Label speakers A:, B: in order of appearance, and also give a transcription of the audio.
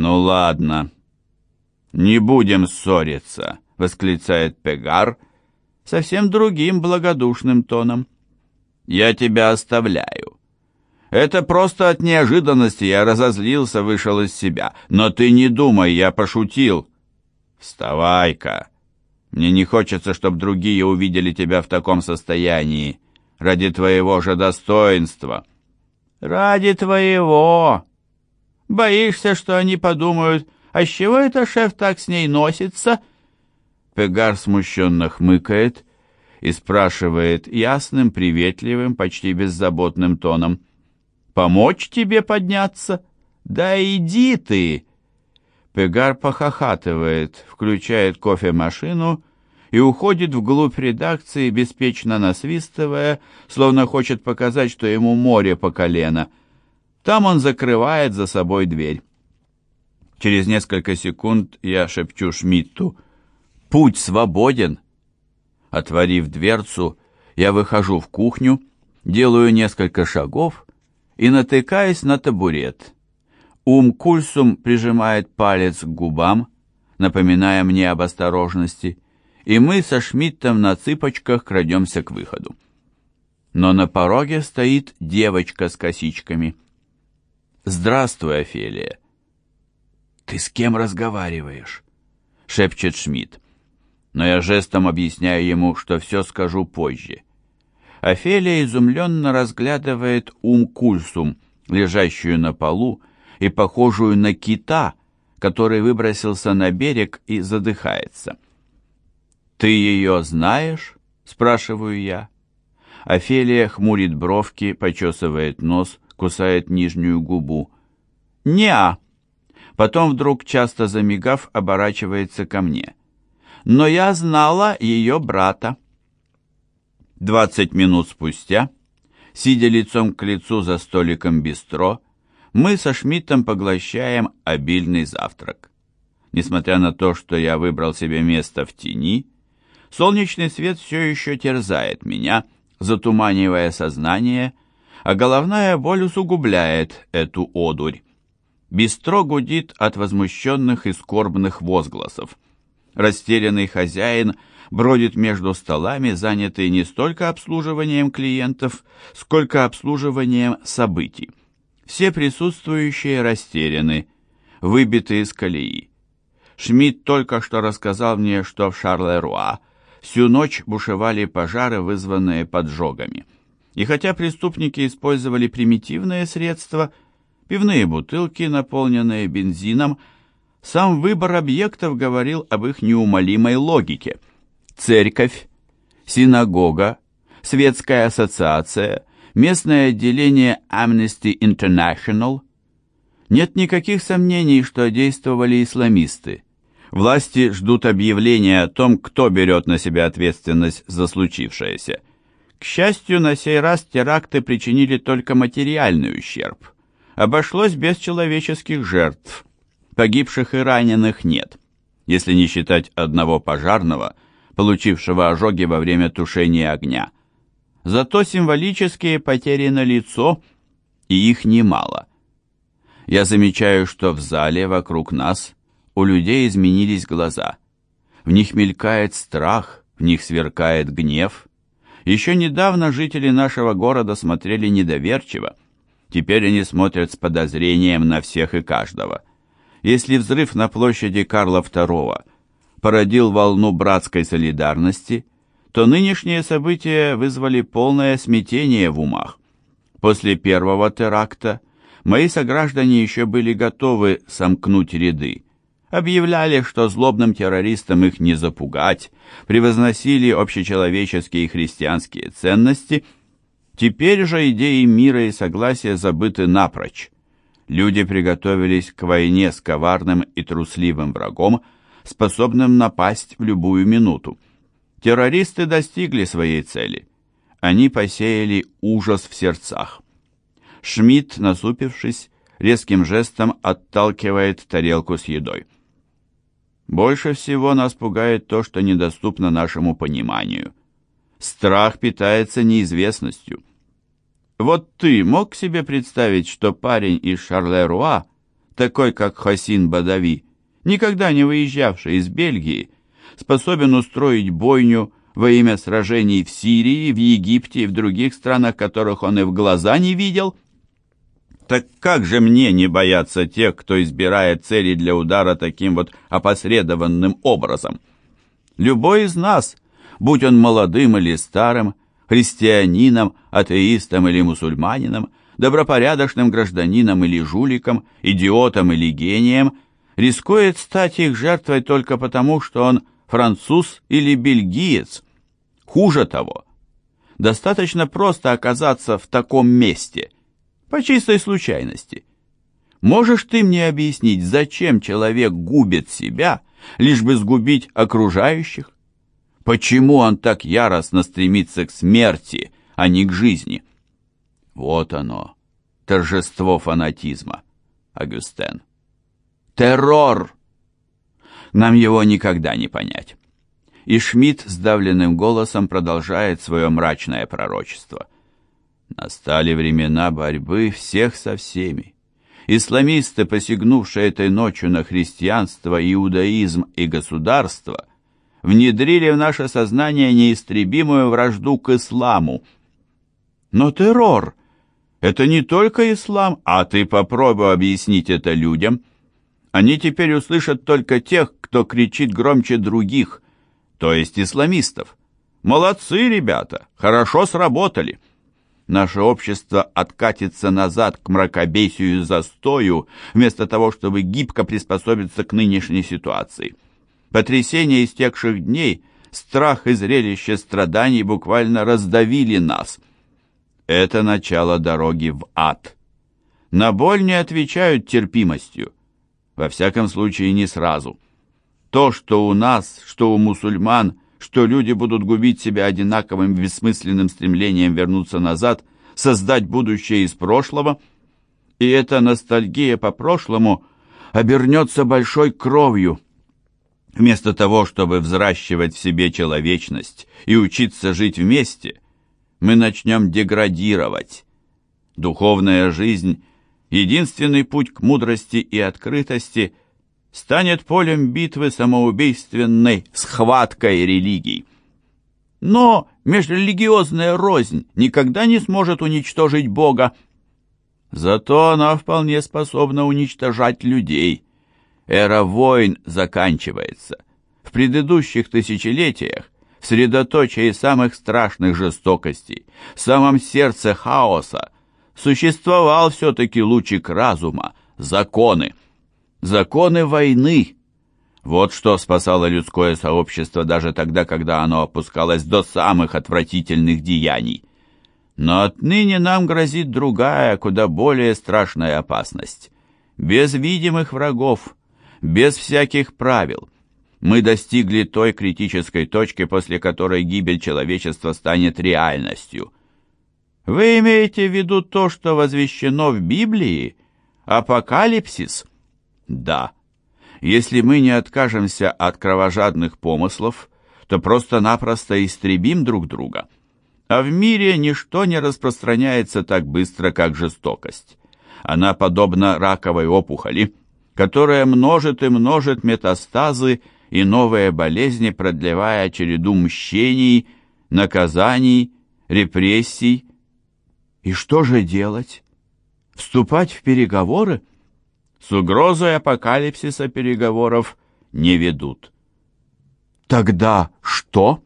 A: «Ну ладно, не будем ссориться», — восклицает Пегар совсем другим благодушным тоном. «Я тебя оставляю. Это просто от неожиданности я разозлился, вышел из себя. Но ты не думай, я пошутил. Вставай-ка. Мне не хочется, чтобы другие увидели тебя в таком состоянии. Ради твоего же достоинства». «Ради твоего!» Боишься, что они подумают, а с чего это шеф так с ней носится?» Пегар смущенно хмыкает и спрашивает ясным, приветливым, почти беззаботным тоном. «Помочь тебе подняться? Да иди ты!» Пегар похохатывает, включает кофемашину и уходит вглубь редакции, беспечно насвистывая, словно хочет показать, что ему море по колено — там он закрывает за собой дверь. Через несколько секунд я шепчу Шмидту «Путь свободен!». Отворив дверцу, я выхожу в кухню, делаю несколько шагов и натыкаюсь на табурет. Ум Кульсум прижимает палец к губам, напоминая мне об осторожности, и мы со Шмидтом на цыпочках крадемся к выходу. Но на пороге стоит девочка с косичками — «Здравствуй, Офелия». «Ты с кем разговариваешь?» — шепчет Шмидт. Но я жестом объясняю ему, что все скажу позже. Офелия изумленно разглядывает ум-кульсум, лежащую на полу и похожую на кита, который выбросился на берег и задыхается. «Ты ее знаешь?» — спрашиваю я. Офелия хмурит бровки, почесывает нос, кусает нижнюю губу. «Не-а!» Потом вдруг, часто замигав, оборачивается ко мне. «Но я знала ее брата». Двадцать минут спустя, сидя лицом к лицу за столиком бистро, мы со Шмидтом поглощаем обильный завтрак. Несмотря на то, что я выбрал себе место в тени, солнечный свет все еще терзает меня, затуманивая сознание – а головная боль усугубляет эту одурь. Бистро гудит от возмущенных и скорбных возгласов. Растерянный хозяин бродит между столами, занятый не столько обслуживанием клиентов, сколько обслуживанием событий. Все присутствующие растеряны, выбиты из колеи. Шмидт только что рассказал мне, что в Шарлеруа всю ночь бушевали пожары, вызванные поджогами. И хотя преступники использовали примитивные средства, пивные бутылки, наполненные бензином, сам выбор объектов говорил об их неумолимой логике. Церковь, синагога, светская ассоциация, местное отделение Amnesty International. Нет никаких сомнений, что действовали исламисты. Власти ждут объявления о том, кто берет на себя ответственность за случившееся. К счастью, на сей раз теракты причинили только материальный ущерб. Обошлось без человеческих жертв. Погибших и раненых нет, если не считать одного пожарного, получившего ожоги во время тушения огня. Зато символические потери на лицо, и их немало. Я замечаю, что в зале вокруг нас у людей изменились глаза. В них мелькает страх, в них сверкает гнев, еще недавно жители нашего города смотрели недоверчиво. Теперь они смотрят с подозрением на всех и каждого. Если взрыв на площади Карла II породил волну братской солидарности, то нынешние события вызвали полное смятение в умах. После первого теракта мои сограждане еще были готовы сомкнуть ряды объявляли, что злобным террористам их не запугать, превозносили общечеловеческие и христианские ценности. Теперь же идеи мира и согласия забыты напрочь. Люди приготовились к войне с коварным и трусливым врагом, способным напасть в любую минуту. Террористы достигли своей цели. Они посеяли ужас в сердцах. Шмидт, насупившись, резким жестом отталкивает тарелку с едой. Больше всего нас пугает то, что недоступно нашему пониманию. Страх питается неизвестностью. Вот ты мог себе представить, что парень из Шарлеруа такой как Хасин Бадави, никогда не выезжавший из Бельгии, способен устроить бойню во имя сражений в Сирии, в Египте и в других странах, которых он и в глаза не видел? Так как же мне не бояться тех, кто избирает цели для удара таким вот опосредованным образом? Любой из нас, будь он молодым или старым, христианином, атеистом или мусульманином, добропорядочным гражданином или жуликом, идиотом или гением, рискует стать их жертвой только потому, что он француз или бельгиец. Хуже того, достаточно просто оказаться в таком месте, по чистой случайности. Можешь ты мне объяснить, зачем человек губит себя, лишь бы сгубить окружающих? Почему он так яростно стремится к смерти, а не к жизни? Вот оно, торжество фанатизма, Агюстен. Террор! Нам его никогда не понять. И Шмидт сдавленным голосом продолжает свое мрачное пророчество. Настали времена борьбы всех со всеми. Исламисты, посягнувшие этой ночью на христианство, иудаизм и государство, внедрили в наше сознание неистребимую вражду к исламу. Но террор это не только ислам, а ты попробуй объяснить это людям. Они теперь услышат только тех, кто кричит громче других, то есть исламистов. Молодцы, ребята, хорошо сработали. Наше общество откатится назад к мракобесию и застою, вместо того, чтобы гибко приспособиться к нынешней ситуации. Потрясение истекших дней, страх и зрелище страданий буквально раздавили нас – это начало дороги в ад. На боль не отвечают терпимостью. Во всяком случае, не сразу. То, что у нас, что у мусульман, что люди будут губить себя одинаковым бессмысленным стремлением вернуться назад, создать будущее из прошлого, и эта ностальгия по прошлому обернется большой кровью. Вместо того, чтобы взращивать в себе человечность и учиться жить вместе – мы начнем деградировать. Духовная жизнь, единственный путь к мудрости и открытости, станет полем битвы самоубийственной схваткой религий. Но межрелигиозная рознь никогда не сможет уничтожить Бога. Зато она вполне способна уничтожать людей. Эра войн заканчивается. В предыдущих тысячелетиях в средоточии самых страшных жестокостей, в самом сердце хаоса, существовал все-таки лучик разума, законы. Законы войны. Вот что спасало людское сообщество даже тогда, когда оно опускалось до самых отвратительных деяний. Но отныне нам грозит другая, куда более страшная опасность. Без видимых врагов, без всяких правил – мы достигли той критической точки, после которой гибель человечества станет реальностью. Вы имеете в виду то, что возвещено в Библии? Апокалипсис? Да. Если мы не откажемся от кровожадных помыслов, то просто-напросто истребим друг друга. А в мире ничто не распространяется так быстро, как жестокость. Она подобна раковой опухоли, которая множит и множит метастазы, и новые болезни, продлевая череду мщений, наказаний, репрессий. И что же делать? Вступать в переговоры? С угрозой апокалипсиса переговоров не ведут. Тогда что?